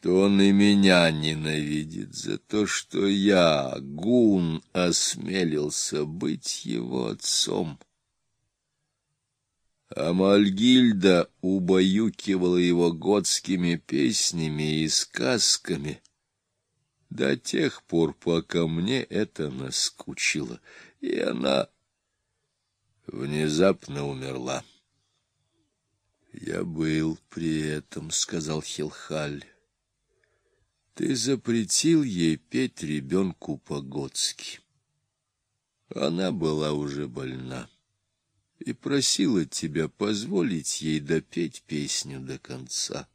что он и меня ненавидит за то, что я, Гун, осмелился быть его отцом. А Мальгильда убаюкивала его готскими песнями и сказками до тех пор, пока мне это наскучило, и она внезапно умерла. — Я был при этом, — сказал Хилхаль. — Ты запретил ей петь ребенку по-готски. Она была уже больна и просила тебя позволить ей допеть песню до конца.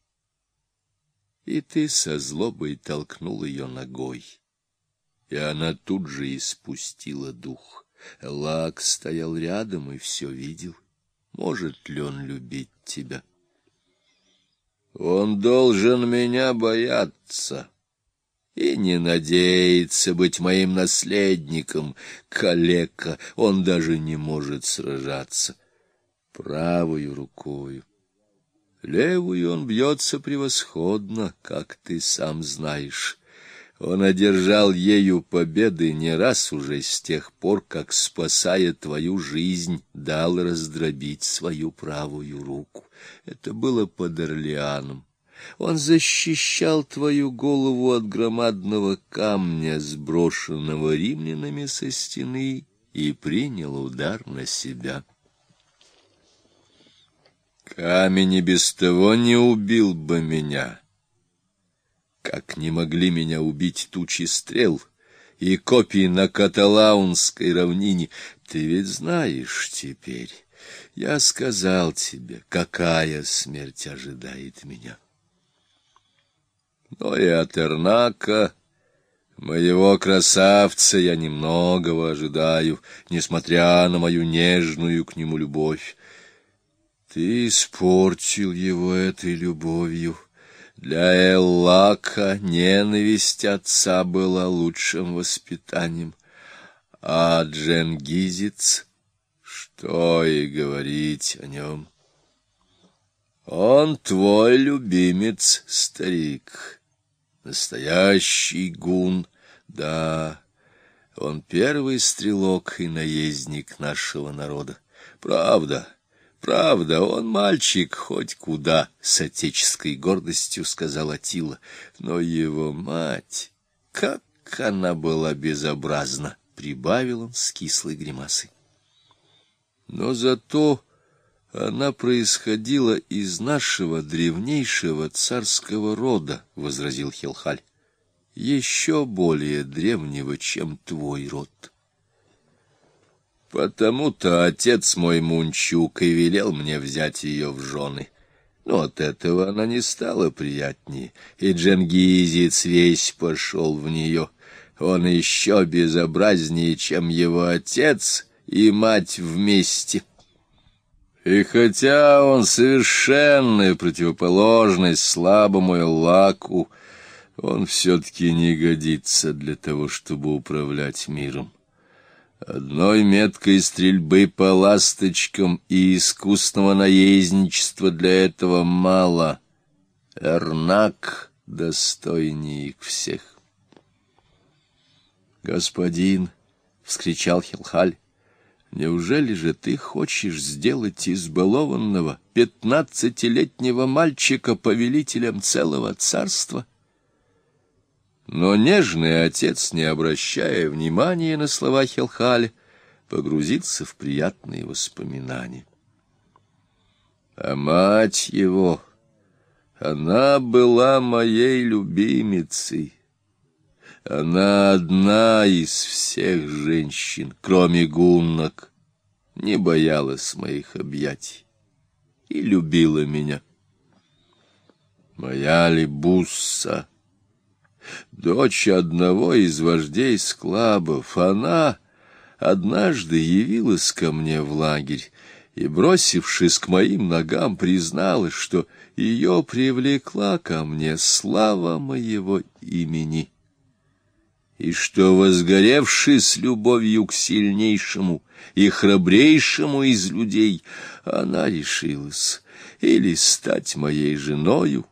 И ты со злобой толкнул ее ногой, и она тут же испустила дух. Лак стоял рядом и все видел. Может ли он любить тебя? Он должен меня бояться и не надеется быть моим наследником. Калека, он даже не может сражаться правою рукою. Левую он бьется превосходно, как ты сам знаешь. Он одержал ею победы не раз уже с тех пор, как, спасая твою жизнь, дал раздробить свою правую руку. Это было под Орлеаном. Он защищал твою голову от громадного камня, сброшенного римлянами со стены, и принял удар на себя. Камень и без того не убил бы меня, как не могли меня убить тучи стрел и копии на Каталаунской равнине. Ты ведь знаешь теперь, я сказал тебе, какая смерть ожидает меня. Но и от Эрнака, моего красавца, я немногого ожидаю, несмотря на мою нежную к нему любовь. Ты испортил его этой любовью. Для Эллака ненависть отца была лучшим воспитанием, а Дженгизец, что и говорить о нем. Он твой любимец, старик, настоящий гун, да, он первый стрелок и наездник нашего народа. Правда, Правда, он мальчик хоть куда, с отеческой гордостью сказал Атила, но его мать, как она была безобразна, прибавил он с кислой гримасой. Но зато она происходила из нашего древнейшего царского рода, возразил Хелхаль, еще более древнего, чем твой род. Потому-то отец мой Мунчук и велел мне взять ее в жены. Но от этого она не стала приятнее, и Джангизец весь пошел в нее. Он еще безобразнее, чем его отец и мать вместе. И хотя он совершенная противоположность слабому Эллаку, он все-таки не годится для того, чтобы управлять миром. Одной меткой стрельбы по ласточкам и искусного наездничества для этого мало. Эрнак достойнее их всех. «Господин!» — вскричал Хилхаль. «Неужели же ты хочешь сделать избалованного пятнадцатилетнего мальчика повелителем целого царства?» Но нежный отец, не обращая внимания на слова Хелхаля, погрузился в приятные воспоминания. А мать его, она была моей любимицей. Она одна из всех женщин, кроме гуннок, не боялась моих объятий и любила меня. Моя Либусса — дочь одного из вождей склабов, она однажды явилась ко мне в лагерь и, бросившись к моим ногам, призналась, что ее привлекла ко мне слава моего имени, и что, возгоревшись любовью к сильнейшему и храбрейшему из людей, она решилась или стать моей женою,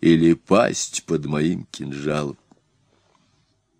или пасть под моим кинжалом.